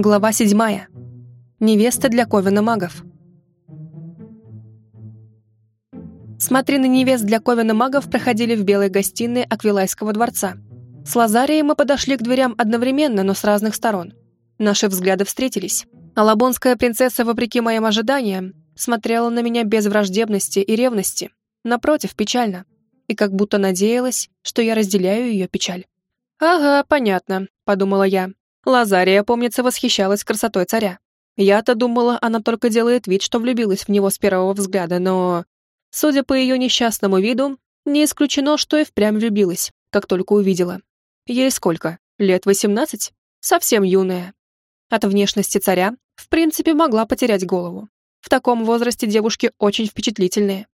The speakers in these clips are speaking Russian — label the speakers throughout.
Speaker 1: Глава седьмая. Невеста для Ковина магов. Смотрины невест для Ковина магов проходили в белой гостиной Аквилайского дворца. С Лазарией мы подошли к дверям одновременно, но с разных сторон. Наши взгляды встретились. Алабонская принцесса, вопреки моим ожиданиям, смотрела на меня без враждебности и ревности. Напротив, печально. И как будто надеялась, что я разделяю ее печаль. «Ага, понятно», — подумала я. Лазария, помнится, восхищалась красотой царя. Я-то думала, она только делает вид, что влюбилась в него с первого взгляда, но... Судя по ее несчастному виду, не исключено, что и впрямь влюбилась, как только увидела. Ей сколько? Лет восемнадцать? Совсем юная. От внешности царя, в принципе, могла потерять голову. В таком возрасте девушки очень впечатлительные.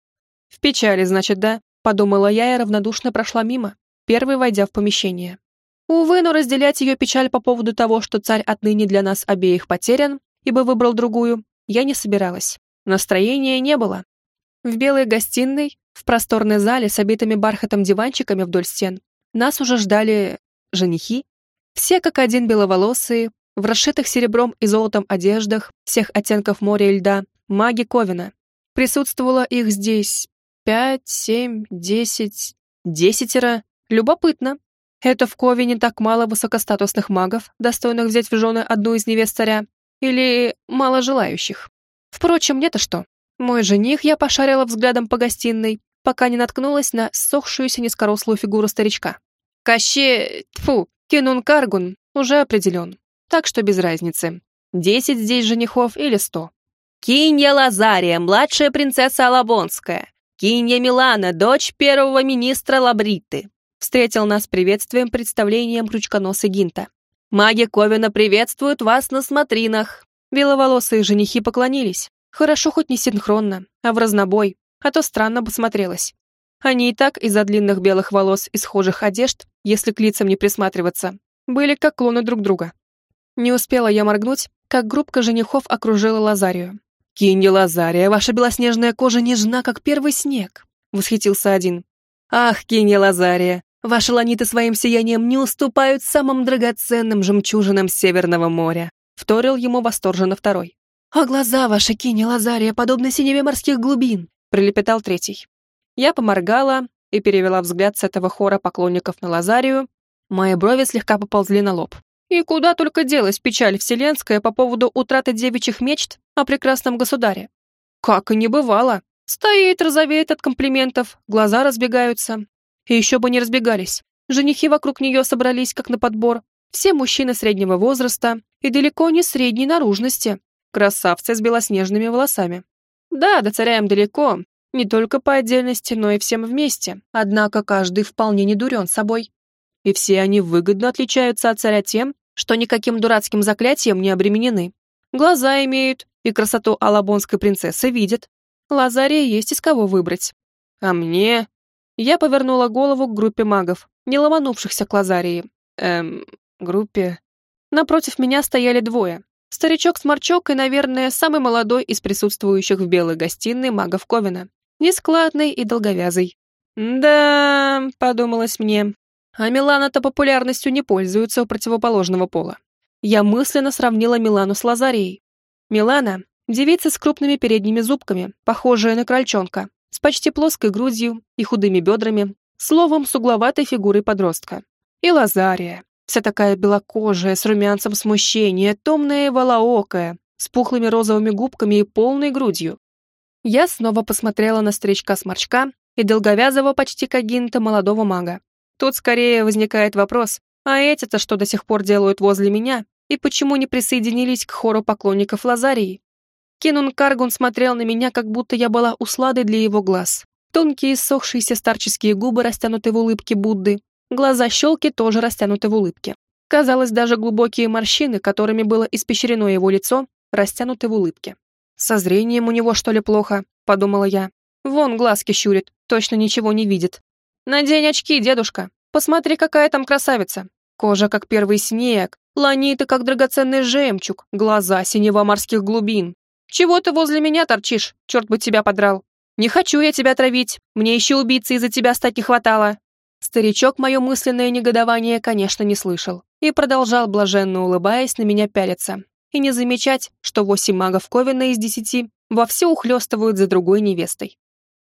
Speaker 1: В печали, значит, да? Подумала я и равнодушно прошла мимо, первой войдя в помещение. Увы, но разделять ее печаль по поводу того, что царь отныне для нас обеих потерян, ибо выбрал другую, я не собиралась. Настроения не было. В белой гостиной, в просторной зале с обитыми бархатом диванчиками вдоль стен, нас уже ждали женихи. Все как один беловолосые, в расшитых серебром и золотом одеждах, всех оттенков моря и льда, маги Ковина. Присутствовало их здесь пять, семь, десять, десятеро. Любопытно. Это в Ковине так мало высокостатусных магов, достойных взять в жены одну из невест царя, или мало желающих. Впрочем, мне-то что? Мой жених я пошарила взглядом по гостиной, пока не наткнулась на сохшуюся низкорослую фигуру старичка. Коще... Тьфу, Кинун Каргун уже определен, так что без разницы. Десять здесь женихов или сто.
Speaker 2: Кинья Лазария, младшая принцесса Алабонская. Кинья Милана, дочь первого министра Лабриты встретил нас приветствием представлением крючконосый Гинта. «Маги Ковина приветствуют вас на смотринах!» Беловолосые женихи поклонились. Хорошо хоть не синхронно, а в разнобой, а то странно бы смотрелось. Они и так из-за длинных белых волос и схожих одежд, если к лицам не присматриваться, были как клоны друг друга. Не успела я моргнуть, как группка женихов окружила Лазарию. «Кинья Лазария, ваша белоснежная кожа нежна, как первый снег», — восхитился один. «Ах, Кинья Лазария, Ваши ланиты своим сиянием не уступают самым драгоценным жемчужинам Северного моря», — вторил ему восторженно второй. «А глаза ваши, Кини Лазария, подобны синеве морских глубин», — прилепетал третий. Я поморгала и перевела взгляд с этого хора поклонников на Лазарию. Мои брови слегка поползли на лоб. И куда только делась печаль вселенская по поводу утраты девичьих мечт о прекрасном государе. Как и не бывало. Стоит, розовеет от комплиментов, глаза разбегаются, и еще бы не разбегались. Женихи вокруг нее собрались, как на подбор. Все мужчины среднего возраста и далеко не средней наружности. Красавцы с белоснежными волосами. Да, до царя им далеко. Не только по отдельности, но и всем вместе. Однако каждый вполне не дурен собой. И все они выгодно отличаются от царя тем, что никаким дурацким заклятием не обременены. Глаза имеют, и красоту алабонской принцессы видят. Лазария есть из кого выбрать. А мне я повернула голову к группе магов, не ломанувшихся к Лазарии. Эм, группе... Напротив меня стояли двое. Старичок-сморчок и, наверное, самый молодой из присутствующих в белой гостиной магов Ковина. Нескладный и долговязый. «Да...» — подумалось мне. А Милана-то популярностью не пользуется у противоположного пола. Я мысленно сравнила Милану с Лазарией. Милана — девица с крупными передними зубками, похожая на крольчонка, с почти плоской грудью и худыми бедрами, словом, с угловатой фигурой подростка. И Лазария, вся такая белокожая, с румянцем смущения, томная и волоокая, с пухлыми розовыми губками и полной грудью. Я снова посмотрела на старичка-сморчка и долговязого почти кагинта молодого мага. Тут скорее возникает вопрос, а эти-то что до сих пор делают возле меня, и почему не присоединились к хору поклонников Лазарии? Кинун Каргун смотрел на меня, как будто я была усладой для его глаз. Тонкие ссохшиеся старческие губы растянуты в улыбке Будды, глаза щелки тоже растянуты в улыбке. Казалось, даже глубокие морщины, которыми было испещрено его лицо, растянуты в улыбке. «Со зрением у него, что ли, плохо?» — подумала я. «Вон глазки щурит, точно ничего не видит. Надень очки, дедушка. Посмотри, какая там красавица. Кожа, как первый снег, ланиты, как драгоценный жемчуг, глаза синева морских глубин, «Чего ты возле меня торчишь? Черт бы тебя подрал! Не хочу я тебя травить, мне еще убийцы из-за тебя стать не хватало!» Старичок мое мысленное негодование, конечно, не слышал и продолжал, блаженно улыбаясь, на меня пялиться.
Speaker 1: и не замечать, что восемь магов Ковина из десяти вовсю ухлёстывают за другой невестой.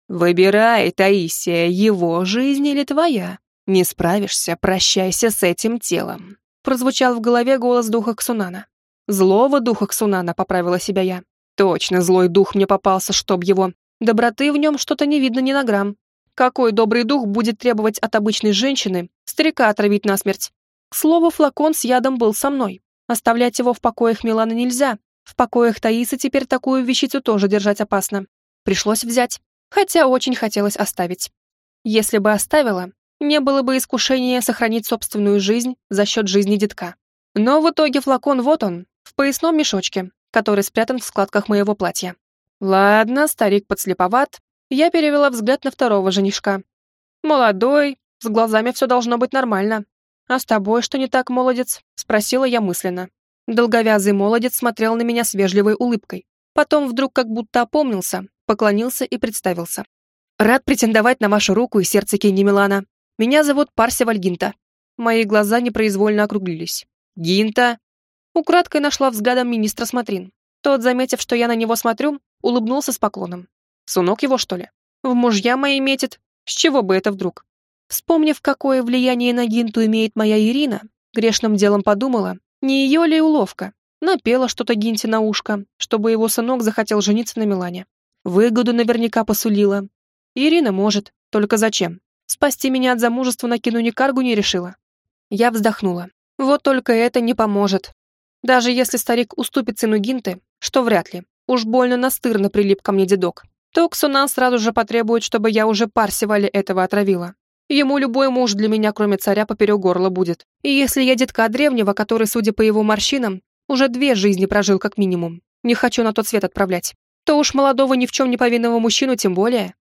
Speaker 1: «Выбирай, Таисия, его жизнь или твоя. Не справишься, прощайся с этим телом», прозвучал в голове голос духа Ксунана. «Злого духа Ксунана», — поправила себя я. «Точно, злой дух мне попался, чтоб его. Доброты в нем что-то не видно ни на грамм. Какой добрый дух будет требовать от обычной женщины старика отравить насмерть? К слову, флакон с ядом был со мной. Оставлять его в покоях Миланы нельзя. В покоях Таисы теперь такую вещицу тоже держать опасно. Пришлось взять, хотя очень хотелось оставить. Если бы оставила, не было бы искушения сохранить собственную жизнь за счет жизни детка. Но в итоге флакон вот он, в поясном мешочке, который спрятан в складках моего платья. Ладно, старик подслеповат. Я перевела взгляд на второго женишка. Молодой, с глазами все должно быть нормально. А с тобой что не так, молодец? Спросила я мысленно. Долговязый молодец смотрел на меня с вежливой улыбкой. Потом вдруг как будто опомнился, поклонился и представился. «Рад претендовать на вашу руку и сердце Кенни Милана. Меня зовут Парсиваль Гинта». Мои глаза непроизвольно округлились. «Гинта?» Украдкой нашла взглядом министра Смотрин. Тот, заметив, что я на него смотрю, улыбнулся с поклоном. Сунок его, что ли? В мужья мои метит? С чего бы это вдруг? Вспомнив, какое влияние на Гинту имеет моя Ирина, грешным делом подумала, не ее ли уловка. Напела что-то Гинте на ушко, чтобы его сынок захотел жениться на Милане. Выгоду наверняка посулила. Ирина может, только зачем? Спасти меня от замужества на кинуни каргу не решила. Я вздохнула. Вот только это не поможет. Даже если старик уступит сыну Гинты, что вряд ли, уж больно настырно прилип ко мне дедок, то Ксунан сразу же потребует, чтобы я уже Парсивале этого отравила. Ему любой муж для меня, кроме царя, поперек горла будет. И если я детка древнего, который, судя по его морщинам, уже две жизни прожил как минимум, не хочу на тот свет отправлять, то уж молодого ни в чем не повинного мужчину тем более.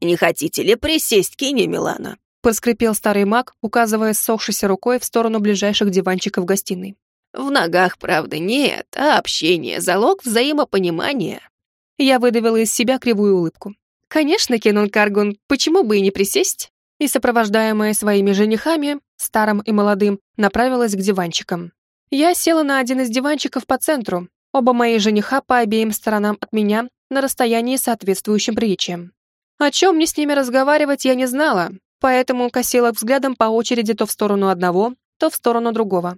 Speaker 2: «Не хотите ли присесть, Кине Милана?»
Speaker 1: проскрипел старый маг, указывая ссохшейся рукой в сторону ближайших диванчиков гостиной.
Speaker 2: В ногах, правда, нет, а общение — залог взаимопонимания.
Speaker 1: Я выдавила из себя кривую улыбку. Конечно, Кенон Каргун, почему бы и не присесть? И, сопровождаемая своими женихами, старым и молодым, направилась к диванчикам. Я села на один из диванчиков по центру, оба мои жениха по обеим сторонам от меня на расстоянии соответствующим приличиям. О чем мне с ними разговаривать я не знала, поэтому косила взглядом по очереди то в сторону одного, то в сторону другого.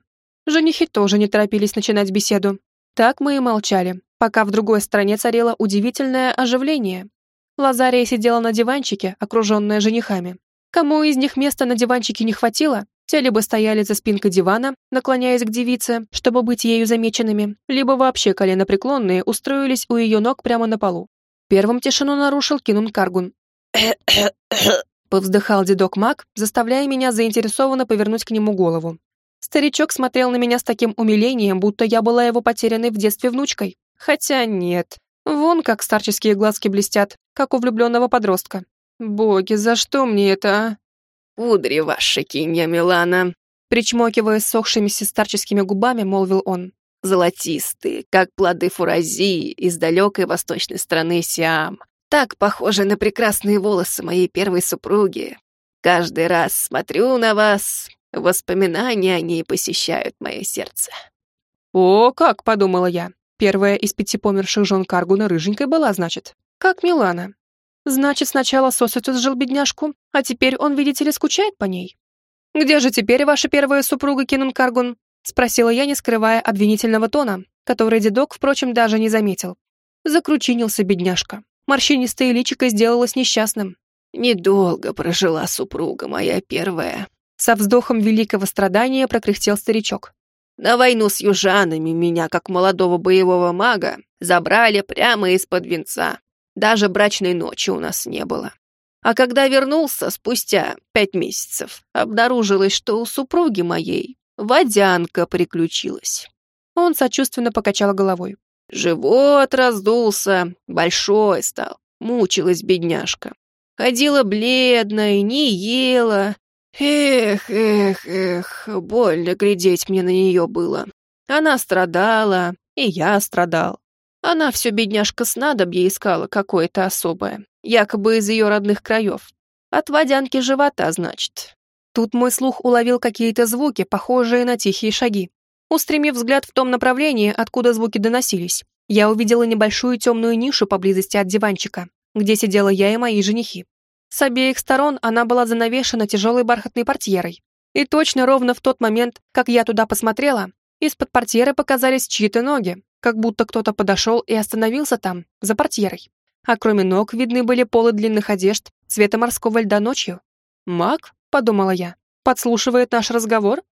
Speaker 1: Женихи тоже не торопились начинать беседу. Так мы и молчали, пока в другой стороне царило удивительное оживление. Лазария сидела на диванчике, окруженная женихами. Кому из них места на диванчике не хватило, те либо стояли за спинкой дивана, наклоняясь к девице, чтобы быть ею замеченными, либо вообще коленопреклонные устроились у ее ног прямо на полу. Первым тишину нарушил Кинун Каргун. Повздыхал дедок Мак, заставляя меня заинтересованно повернуть к нему голову. Старичок смотрел на меня с таким умилением, будто я была его потерянной в детстве внучкой. Хотя нет. Вон как старческие глазки блестят, как у влюбленного подростка. Боги, за что мне это, а?
Speaker 2: «Кудри ваши, кинья Милана!»
Speaker 1: Причмокивая сохшимися старческими губами, молвил он.
Speaker 2: «Золотистые, как плоды фуразии из далекой восточной страны Сиам. Так похожи на прекрасные волосы моей первой супруги. Каждый раз смотрю на вас, Воспоминания о ней посещают мое сердце.
Speaker 1: «О, как!» — подумала я. Первая из пяти померших жен Каргуна рыженькой была, значит. Как Милана. Значит, сначала Сосетус сжил бедняжку, а теперь он, видите ли, скучает по ней. «Где же теперь ваша первая супруга, Кинун Каргун?» — спросила я, не скрывая обвинительного тона, который дедок, впрочем, даже не заметил. Закручинился бедняжка. Морщинистое личико сделалось несчастным.
Speaker 2: «Недолго прожила супруга моя первая»,
Speaker 1: со вздохом великого страдания прокряхтел старичок.
Speaker 2: На войну с южанами меня, как молодого боевого мага, забрали прямо из-под венца. Даже брачной ночи у нас не было. А когда вернулся спустя пять месяцев, обнаружилось, что у супруги моей водянка приключилась.
Speaker 1: Он сочувственно покачал головой.
Speaker 2: Живот раздулся, большой стал, мучилась бедняжка. Ходила бледная, не ела, Эх, эх, эх, больно глядеть мне на нее было. Она страдала, и я страдал. Она все, бедняжка, снадобье искала какое-то особое, якобы из ее родных краев. От водянки живота, значит.
Speaker 1: Тут мой слух уловил какие-то звуки, похожие на тихие шаги. Устремив взгляд в том направлении, откуда звуки доносились, я увидела небольшую темную нишу поблизости от диванчика, где сидела я и мои женихи. С обеих сторон она была занавешена тяжелой бархатной портьерой. И точно ровно в тот момент, как я туда посмотрела, из-под портьеры показались чьи-то ноги, как будто кто-то подошел и остановился там, за портьерой. А кроме ног видны были полы длинных одежд цвета морского льда ночью. «Маг?» — подумала я. «Подслушивает наш разговор?»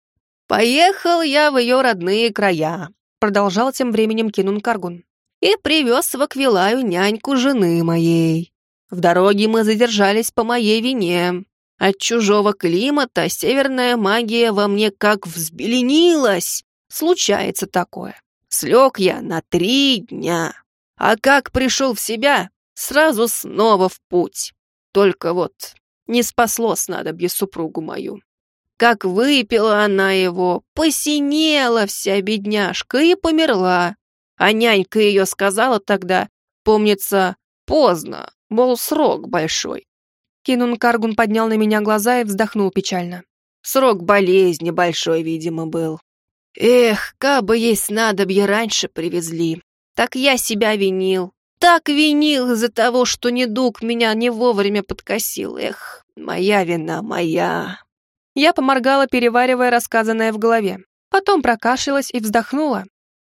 Speaker 2: «Поехал я в ее родные края», — продолжал тем временем Кинун Каргун. «И привез в Аквилаю няньку жены моей. В дороге мы задержались по моей вине. От чужого климата северная магия во мне как взбеленилась. Случается такое. Слег я на три дня. А как пришел в себя, сразу снова в путь. Только вот не спасло снадобье супругу мою. Как выпила она его, посинела вся бедняжка и померла. А нянька ее сказала тогда, помнится, поздно, мол, срок большой.
Speaker 1: Кинун Каргун поднял на меня глаза и вздохнул печально.
Speaker 2: Срок болезни большой, видимо, был. Эх, кабы ей снадобье раньше привезли. Так я себя винил. Так винил из-за того, что недуг меня не вовремя подкосил. Эх, моя вина, моя.
Speaker 1: Я поморгала, переваривая рассказанное в голове. Потом прокашлялась и вздохнула.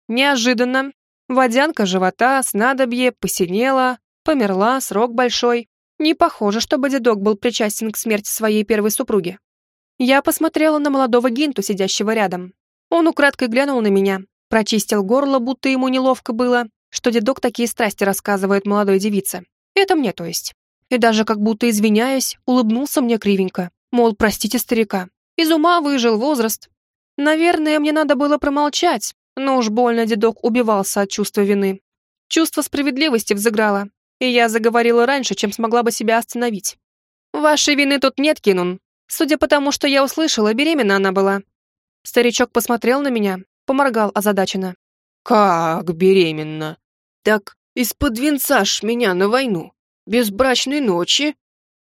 Speaker 1: Неожиданно. Водянка живота, снадобье, посинела, померла, срок большой. Не похоже, чтобы дедок был причастен к смерти своей первой супруги. Я посмотрела на молодого Гинту, сидящего рядом. Он украдкой глянул на меня, прочистил горло, будто ему неловко было, что дедок такие страсти рассказывает молодой девице. Это мне, то есть. И даже как будто извиняясь, улыбнулся мне кривенько. Мол, простите старика, из ума выжил возраст. Наверное, мне надо было промолчать, но уж больно дедок убивался от чувства вины. Чувство справедливости взыграло, и я заговорила раньше, чем смогла бы себя остановить. «Вашей вины тут нет, Кинун. Судя по тому, что я услышала, беременна она была». Старичок посмотрел на меня, поморгал озадаченно.
Speaker 2: «Как беременна? Так из-под венца ж меня на войну. Без брачной ночи?»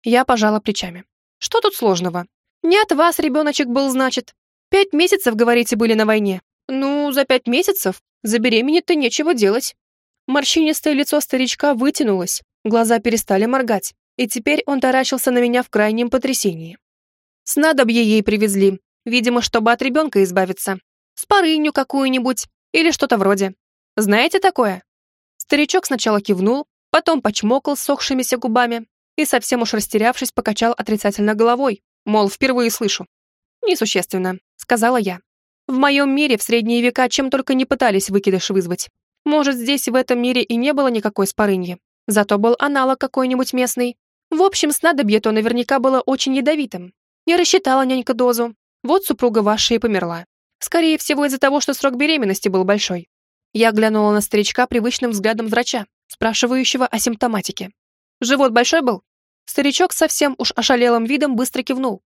Speaker 1: Я пожала плечами. Что тут сложного? Не от вас ребеночек был, значит. Пять месяцев, говорите, были на войне. Ну, за пять месяцев забеременеть-то нечего делать. Морщинистое лицо старичка вытянулось, глаза перестали моргать, и теперь он таращился на меня в крайнем потрясении. Снадобье ей привезли, видимо, чтобы от ребенка избавиться. Спарыню какую-нибудь или что-то вроде. Знаете такое? Старичок сначала кивнул, потом почмокал сохшимися губами, и, совсем уж растерявшись, покачал отрицательно головой, мол, впервые слышу. «Несущественно», — сказала я. «В моем мире в средние века чем только не пытались выкидыш вызвать. Может, здесь в этом мире и не было никакой спорыньи, зато был аналог какой-нибудь местный. В общем, снадобье то наверняка было очень ядовитым. Не рассчитала нянька дозу. Вот супруга ваша и померла. Скорее всего, из-за того, что срок беременности был большой. Я глянула на старичка привычным взглядом врача, спрашивающего о симптоматике. Живот большой был? Старичок совсем уж ошалелым видом быстро кивнул.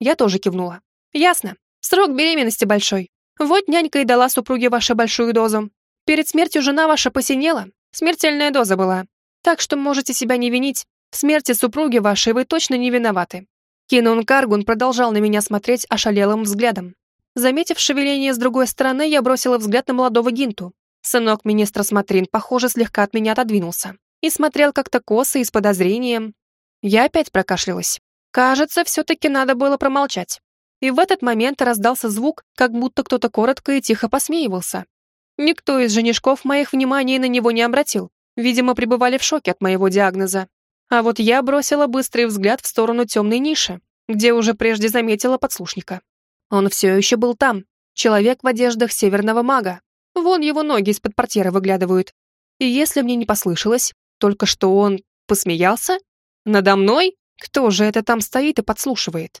Speaker 1: Я тоже кивнула. Ясно. Срок беременности большой. Вот нянька и дала супруге вашу большую дозу. Перед смертью жена ваша посинела. Смертельная доза была. Так что можете себя не винить. В смерти супруги вашей вы точно не виноваты. Кинун Каргун продолжал на меня смотреть ошалелым взглядом. Заметив шевеление с другой стороны, я бросила взгляд на молодого Гинту. Сынок министра Смотрин, похоже, слегка от меня отодвинулся и смотрел как-то косо и с подозрением. Я опять прокашлялась. Кажется, все-таки надо было промолчать. И в этот момент раздался звук, как будто кто-то коротко и тихо посмеивался. Никто из женишков моих внимания на него не обратил. Видимо, пребывали в шоке от моего диагноза. А вот я бросила быстрый взгляд в сторону темной ниши, где уже прежде заметила подслушника. Он все еще был там, человек в одеждах северного мага. Вон его ноги из-под портьеры выглядывают. И если мне не послышалось, только что он посмеялся? Надо мной? Кто же это там стоит и подслушивает?